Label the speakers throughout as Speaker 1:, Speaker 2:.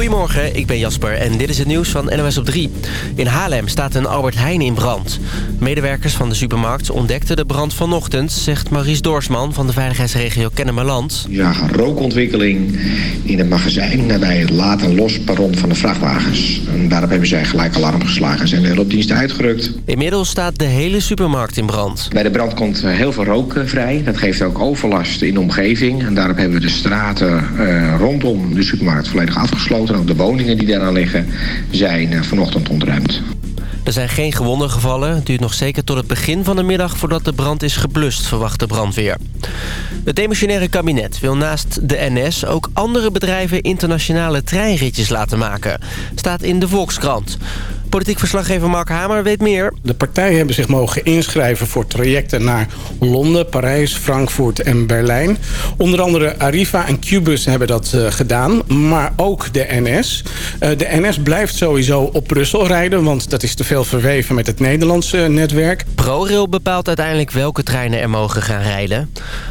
Speaker 1: Goedemorgen, ik ben Jasper en dit is het nieuws van NOS op 3. In Haarlem staat een Albert Heijn in brand. Medewerkers van de supermarkt ontdekten de brand vanochtend... zegt Maurice Doorsman van de veiligheidsregio Kennemerland.
Speaker 2: Je zag een rookontwikkeling in het magazijn... nabij het laat- en van de vrachtwagens. En daarop hebben zij gelijk alarm geslagen en zijn de hulpdiensten uitgerukt.
Speaker 1: Inmiddels staat de hele supermarkt in brand.
Speaker 2: Bij de brand komt eh, heel veel rook eh, vrij. Dat geeft ook overlast in de omgeving. En daarop hebben we de straten uh, rondom de supermarkt volledig afgesloten. Ook de woningen die daaraan liggen zijn uh, vanochtend ontruimd.
Speaker 1: Er zijn geen gewonden gevallen. Het duurt nog zeker tot het begin van de middag voordat de brand is geblust, verwacht de brandweer. Het demissionaire kabinet wil naast de NS ook andere bedrijven internationale treinritjes laten maken. Staat in de Volkskrant. Politiek verslaggever Mark Hamer weet meer.
Speaker 3: De partijen hebben zich mogen inschrijven voor trajecten naar Londen, Parijs, Frankfurt en Berlijn. Onder andere Arriva en Qbus hebben dat uh, gedaan, maar ook de NS. Uh, de NS blijft sowieso op Brussel rijden, want dat is te veel verweven met het Nederlandse netwerk.
Speaker 1: ProRail bepaalt uiteindelijk welke treinen er mogen gaan rijden.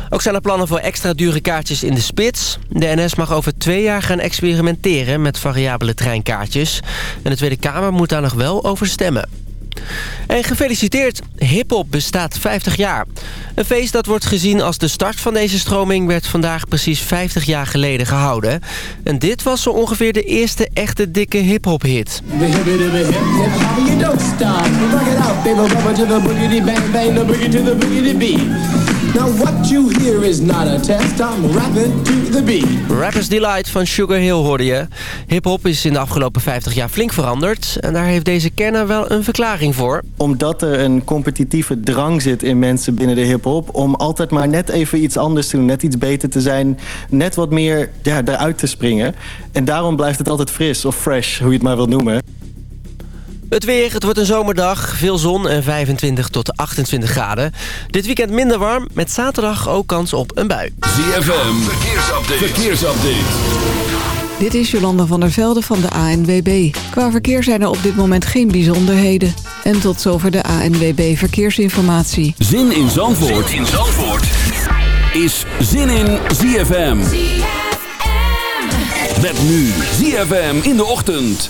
Speaker 1: Ook zijn er plannen voor extra dure kaartjes in de spits. De NS mag over twee jaar gaan experimenteren met variabele treinkaartjes. En de Tweede Kamer moet daar wel over stemmen. En gefeliciteerd, hiphop bestaat 50 jaar. Een feest dat wordt gezien als de start van deze stroming... werd vandaag precies 50 jaar geleden gehouden. En dit was zo ongeveer de eerste echte dikke hiphop hit. Now what you hear is not a test, I'm rapping to the beat. Rappers Delight van Sugar Hill hoorde je. Hip-hop is in de afgelopen 50 jaar flink veranderd. En daar heeft deze kenner wel een verklaring voor.
Speaker 4: Omdat er een competitieve drang zit in mensen binnen de hip-hop... om altijd maar net even iets anders te doen, net iets beter te zijn... net wat meer ja, eruit te springen. En daarom blijft het altijd fris of fresh, hoe je het maar wilt noemen.
Speaker 1: Het weer, het wordt een zomerdag. Veel zon en 25 tot 28 graden. Dit weekend minder warm, met zaterdag ook kans op een bui.
Speaker 5: ZFM, verkeersupdate. verkeersupdate.
Speaker 6: Dit is Jolanda van der Velde van de ANWB. Qua verkeer zijn er op dit moment geen bijzonderheden. En tot zover de ANWB Verkeersinformatie.
Speaker 5: Zin in Zandvoort, zin in Zandvoort. is Zin in ZFM. ZFM. Met nu ZFM in de ochtend.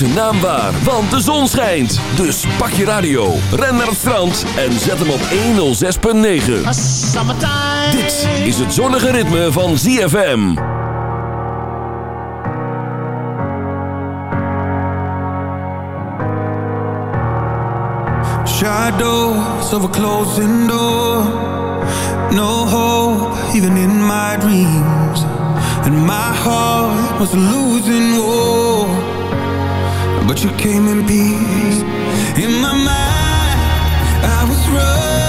Speaker 5: zijn naam waar, want de zon schijnt. Dus pak je radio, ren naar het strand en zet hem op 106.9. Dit is het zonnige ritme van ZFM.
Speaker 7: Shadows of a closing door No hope even in my dreams And my heart was losing war but you came in peace. In my mind, I was running.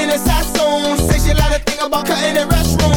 Speaker 7: in a sad say she like to
Speaker 8: think about cutting the restroom.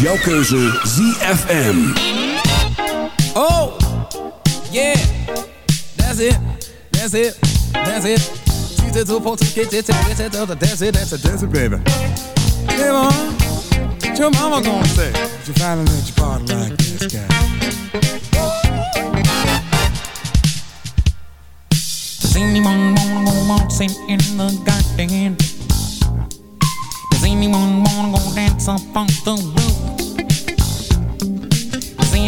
Speaker 5: Jouw keuze ZFM.
Speaker 9: Oh, yeah, that's it, that's it, that's it. To four to get it, that's it, that's it, that's it, that's it, baby. Hey, mom, what your mama gonna say? If you finally let your body like this guy. Does anyone wanna go waltzing in the garden? Does anyone wanna go dance up on the roof?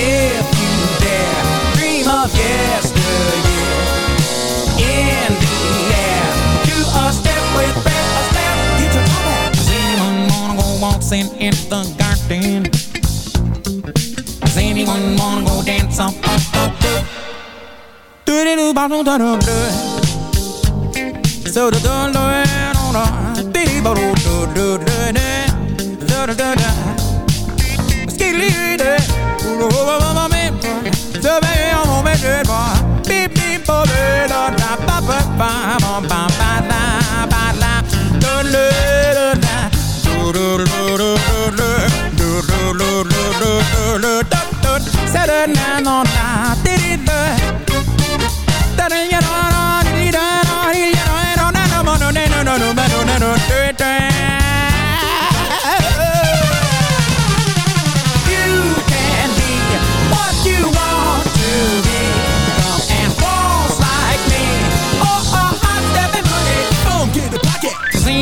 Speaker 9: If you dare dream of yesteryear In the air Do a step with a step. Get your top Does anyone wanna go waltzing in the garden? Does anyone wanna go dance on the roof? Do do do do do do do roll over my man. So baby, I'm gonna make papa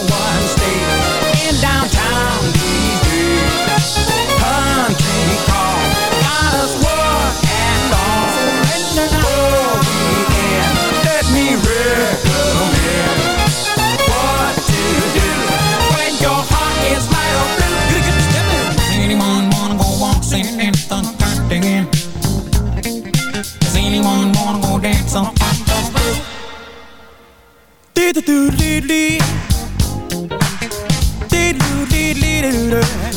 Speaker 9: in downtown these. Country car got us one and all. Oh, weekend, let me recommend what to do when your heart is light or blue. It, get. Does anyone wanna go waltzing in the garden? Does anyone wanna go dance on the roof? Do-do-do-do-do.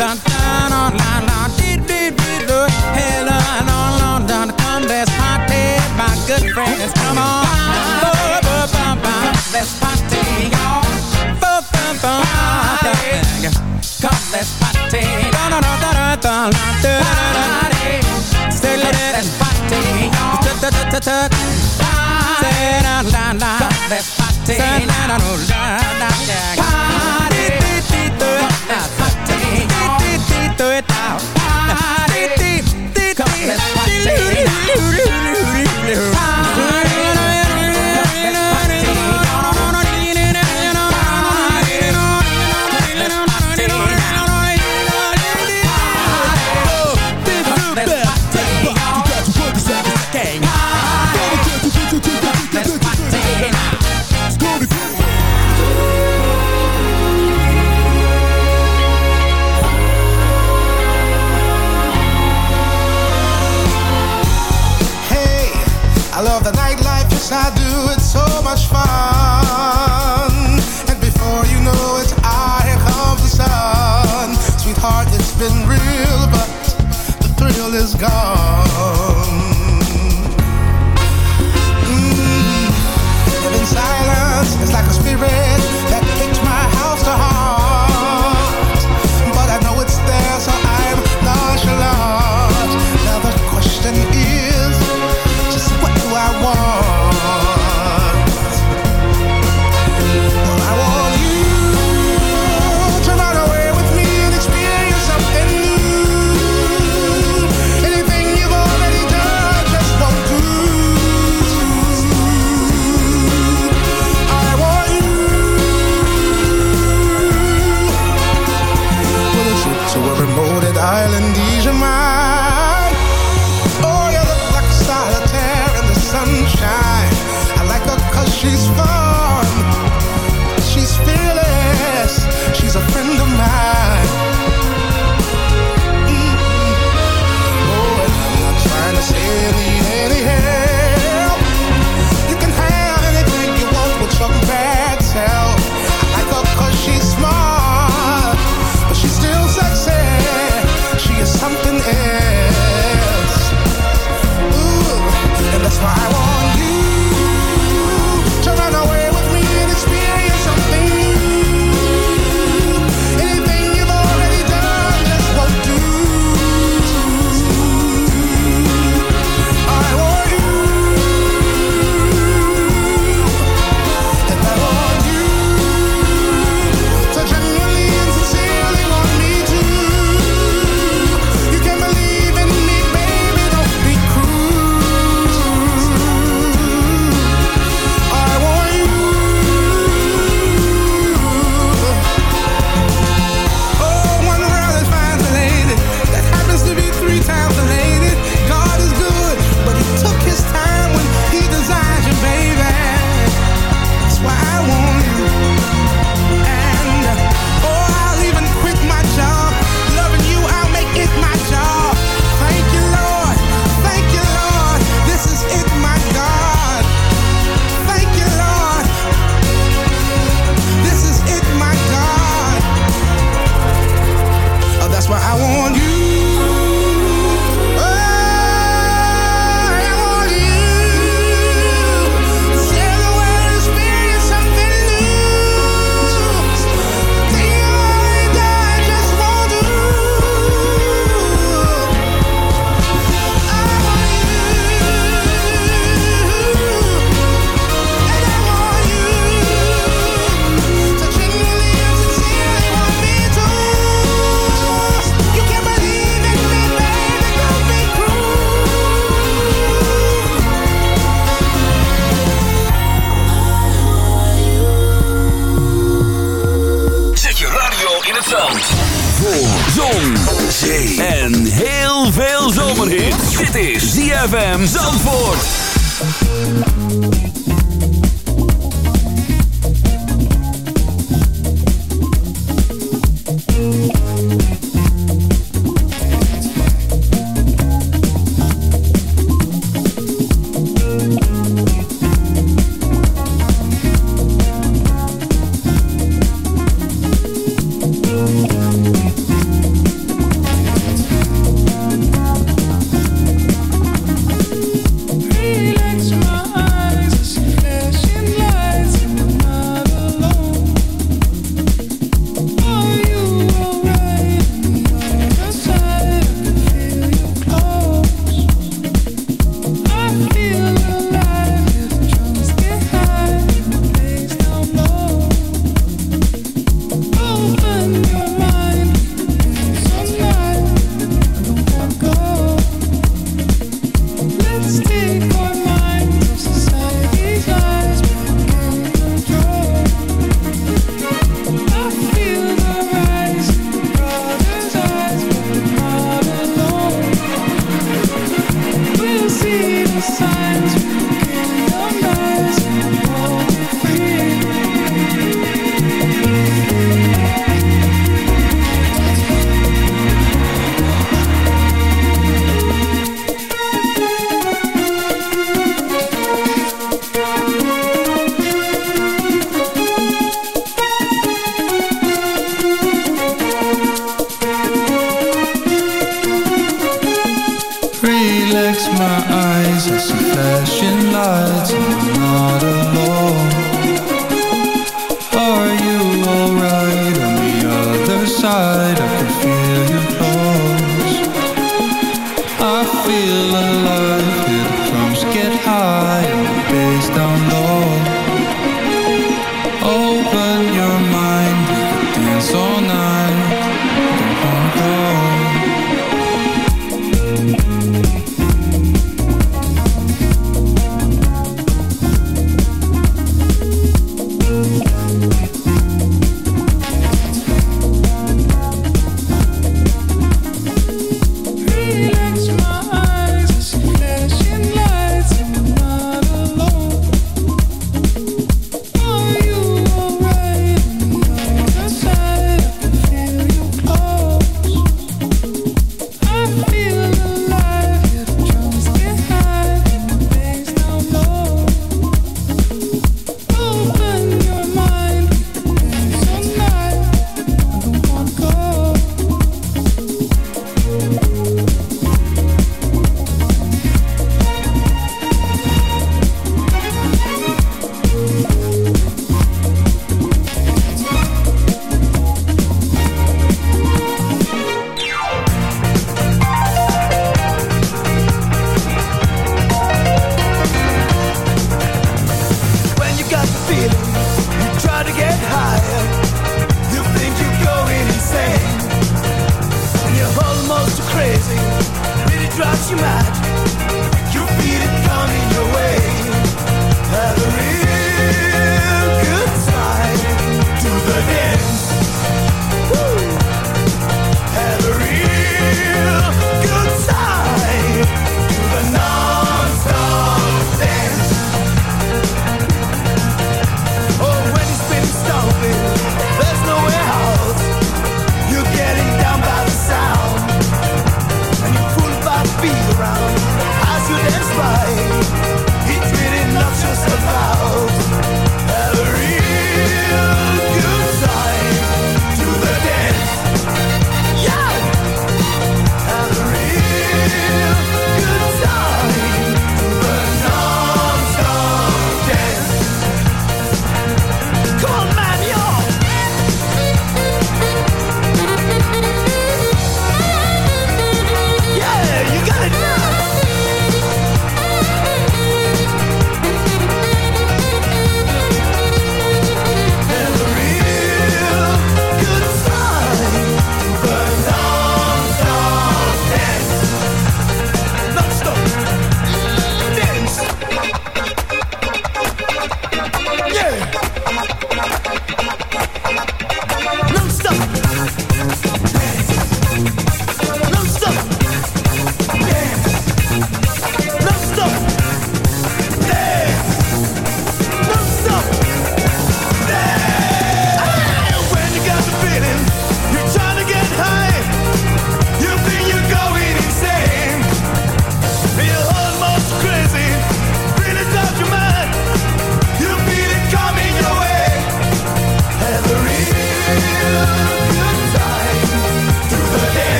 Speaker 9: Come, good friends. Come on, let's party, y'all. Come, let's party. Party, say let's party, y'all. Come let's party.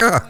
Speaker 7: Sucker!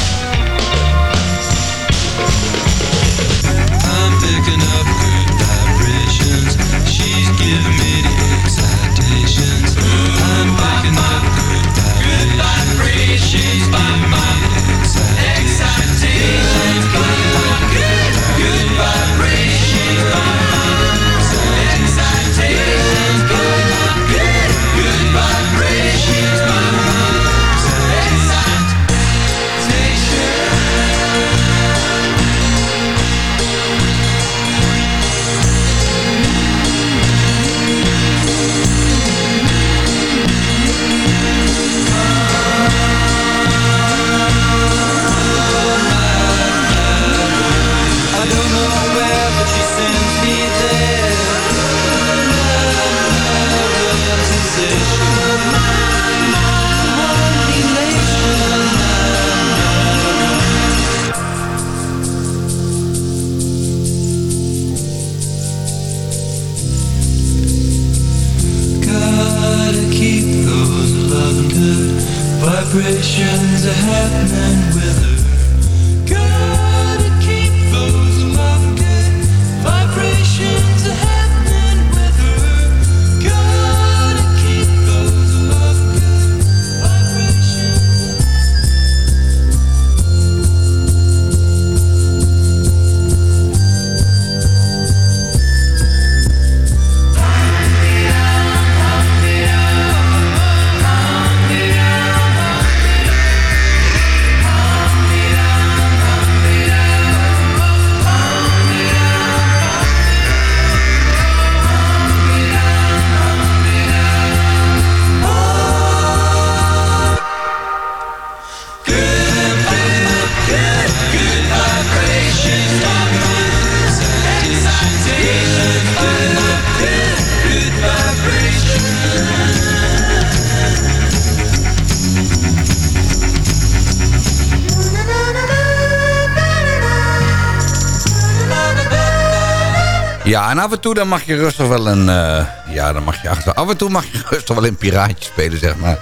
Speaker 10: En af en toe dan mag je rustig wel een... eh, ja, dan mag je achter... Af en toe mag je rustig wel een piraatje spelen, zeg maar.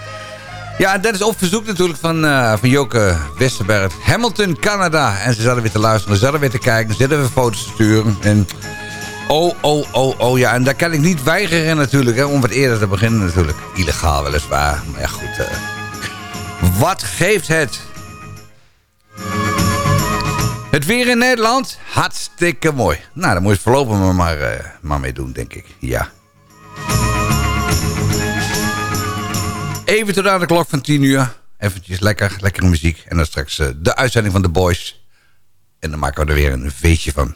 Speaker 10: Ja, en dat is op verzoek natuurlijk van, eh, van Joke Westerberg. Hamilton, Canada. En ze zaten weer te luisteren, ze zaten weer te kijken, ze zitten weer foto's te sturen. En oh, oh, oh, oh, ja. En daar kan ik niet weigeren natuurlijk, hè, om wat eerder te beginnen natuurlijk. Illegaal weliswaar, maar ja goed. eh. wat geeft het? Het weer in Nederland, hartstikke mooi. Nou, daar moet je voorlopig maar, maar, eh, maar mee doen, denk ik. Ja. Even tot aan de klok van 10 uur. Eventjes lekker, lekkere muziek. En dan straks eh, de uitzending van The Boys. En dan maken we er weer een feestje van.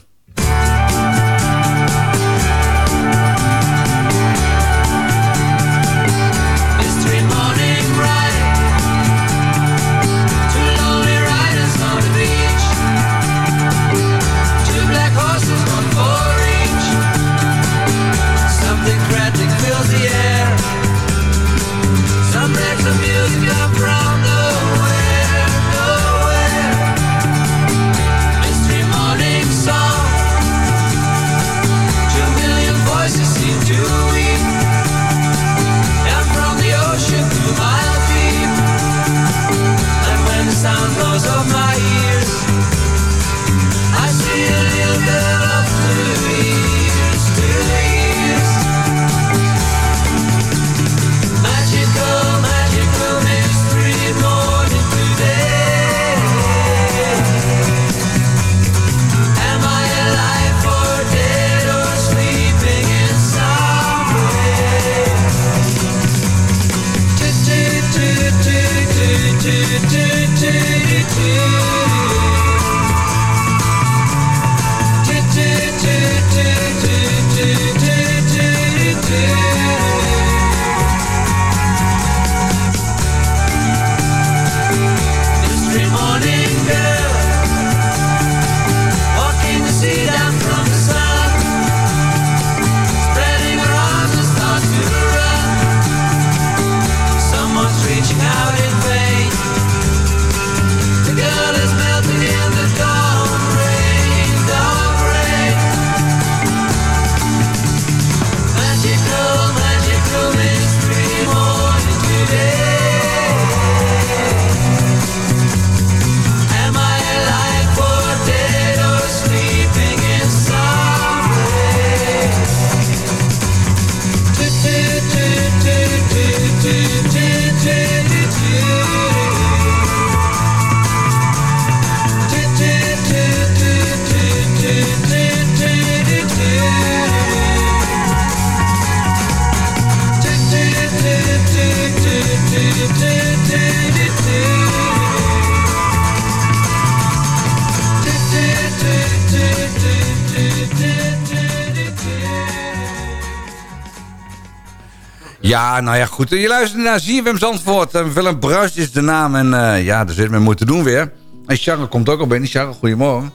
Speaker 10: Ja, nou ja, goed. Je luistert naar ZFM Zandvoort. Willem Bruis is de naam. En uh, ja, daar zit men moeten doen weer. En Charles komt ook al binnen. Charles, goedemorgen.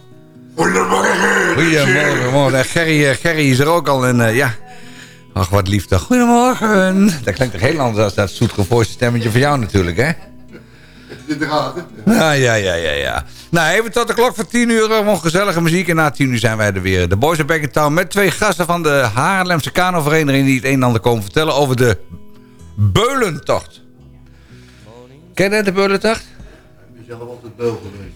Speaker 11: Goedemorgen.
Speaker 10: Goedemorgen. En Gerry, Gerry is er ook al. En uh, ja, ach, wat lief toch. Goedemorgen. Dat klinkt toch heel anders als dat zoetgevoiste stemmetje van jou natuurlijk, hè?
Speaker 11: Dit.
Speaker 10: Ja, ja, ja, ja, ja. Nou, even tot de klok van 10 uur. Gewoon gezellige muziek. En na 10 uur zijn wij er weer. De Boys Back in Town met twee gasten van de Haarlemse Kanovereniging... die het een en ander komen vertellen over de Beulentocht. Ken je de Beulentocht?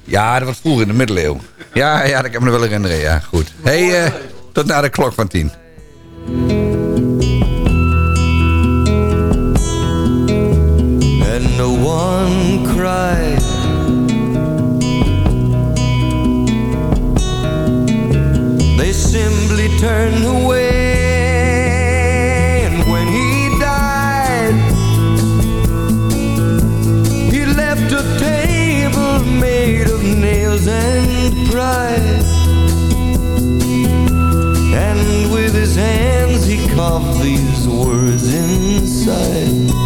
Speaker 10: Ja, dat was vroeger in de middeleeuwen. Ja, ja, dat kan ik me wel herinneren. Ja, goed. Hey, uh, tot na de klok van 10.
Speaker 12: And no one They simply turned away And when he died He left a table made of nails and pride. And with his hands he carved these words inside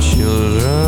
Speaker 12: children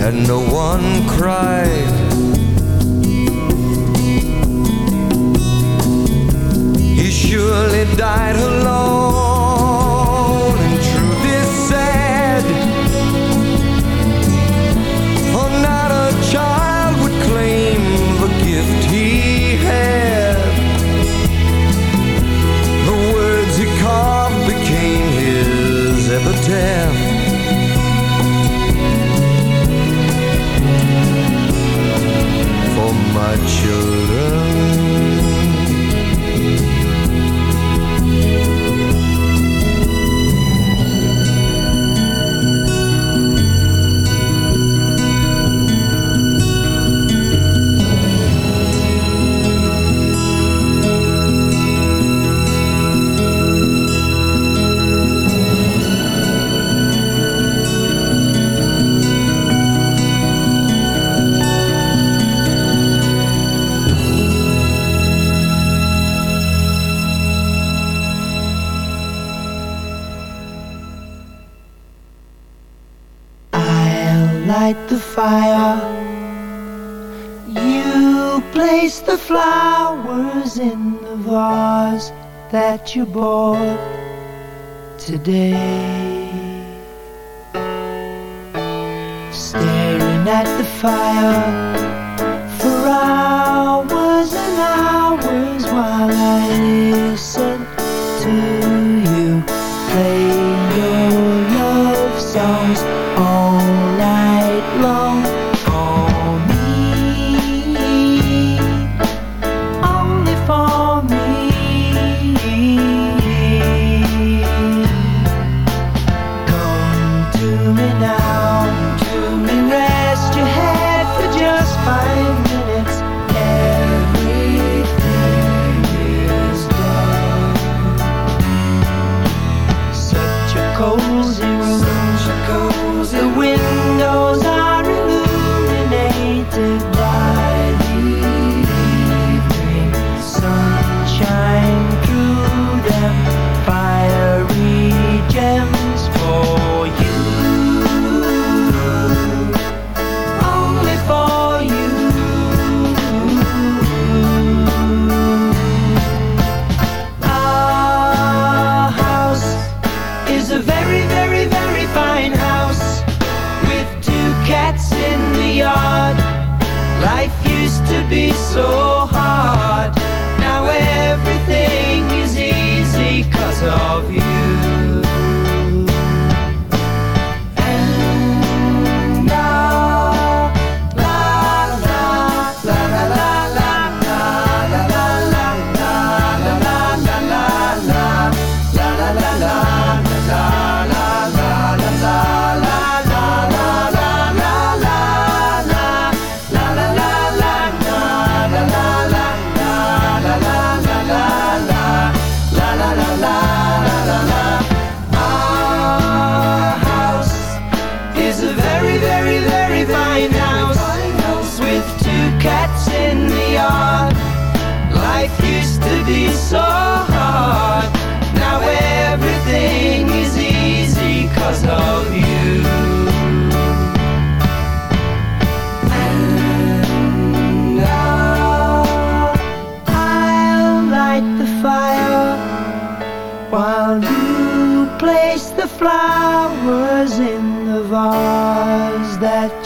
Speaker 12: And no one cried. He surely died alone
Speaker 13: flowers in the vase that you bought today. Staring at the fire for hours and hours while I listen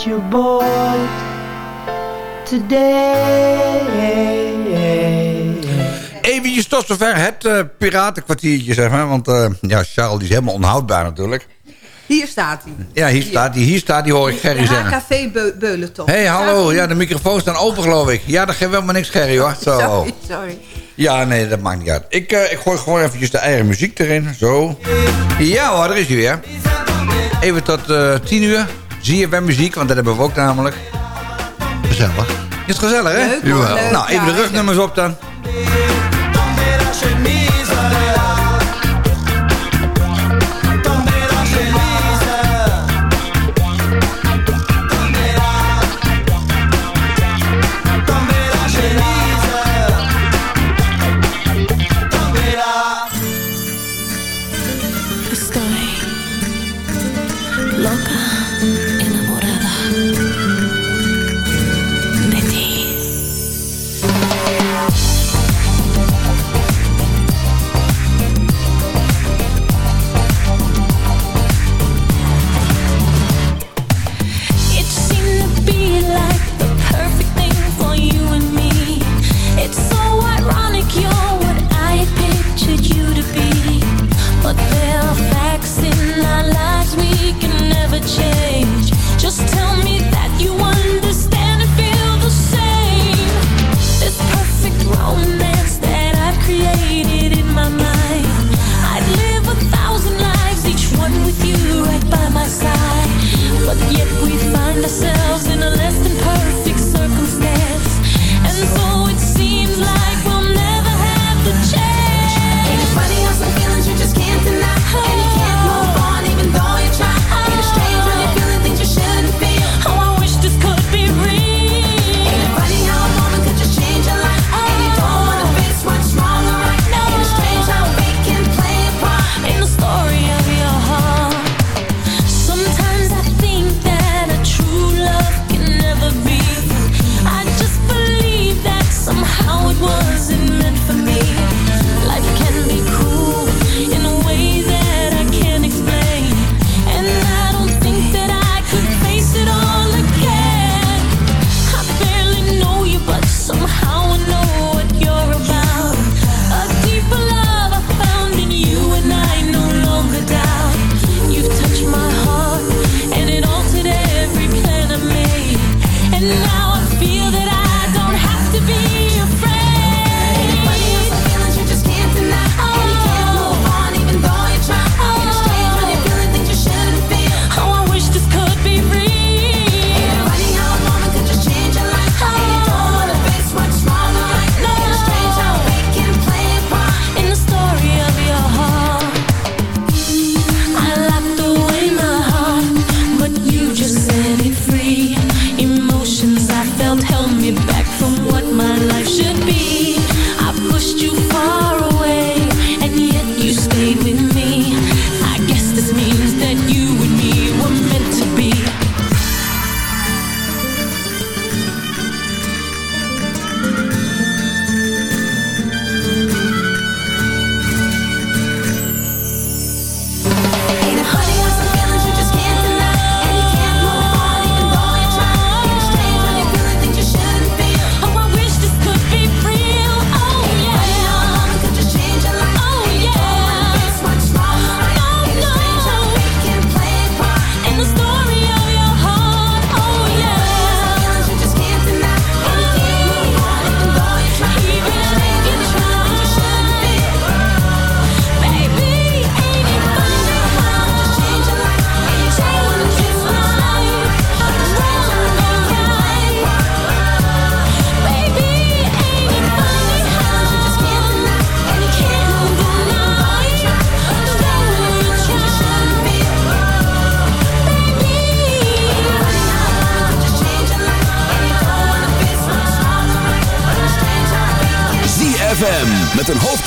Speaker 12: that boy. today.
Speaker 10: Even tot zover het eh, piratenkwartiertje, zeg maar. Want uh, ja, Charles die is helemaal onhoudbaar natuurlijk.
Speaker 14: Hier staat hij.
Speaker 10: Ja, hier, staat hij. Hier staat hij, hoor ik Gerry zeggen.
Speaker 14: café beulen, toch?
Speaker 10: Hé, hey, hallo. Ja, de microfoons staan open, geloof ik. Ja, dat geeft wel maar niks, Gerry, hoor. Zo.
Speaker 14: Sorry, sorry.
Speaker 10: Ja, nee, dat maakt niet uit. Ik, uh, ik gooi gewoon eventjes de eigen muziek erin. Zo. Ja hoor, daar is hij weer. Even tot tien uur. ZFM Muziek, want dat hebben we ook namelijk. Gezellig. Is het gezellig, hè?
Speaker 14: Jawel.
Speaker 10: nou, even de rugnummers op dan.
Speaker 15: change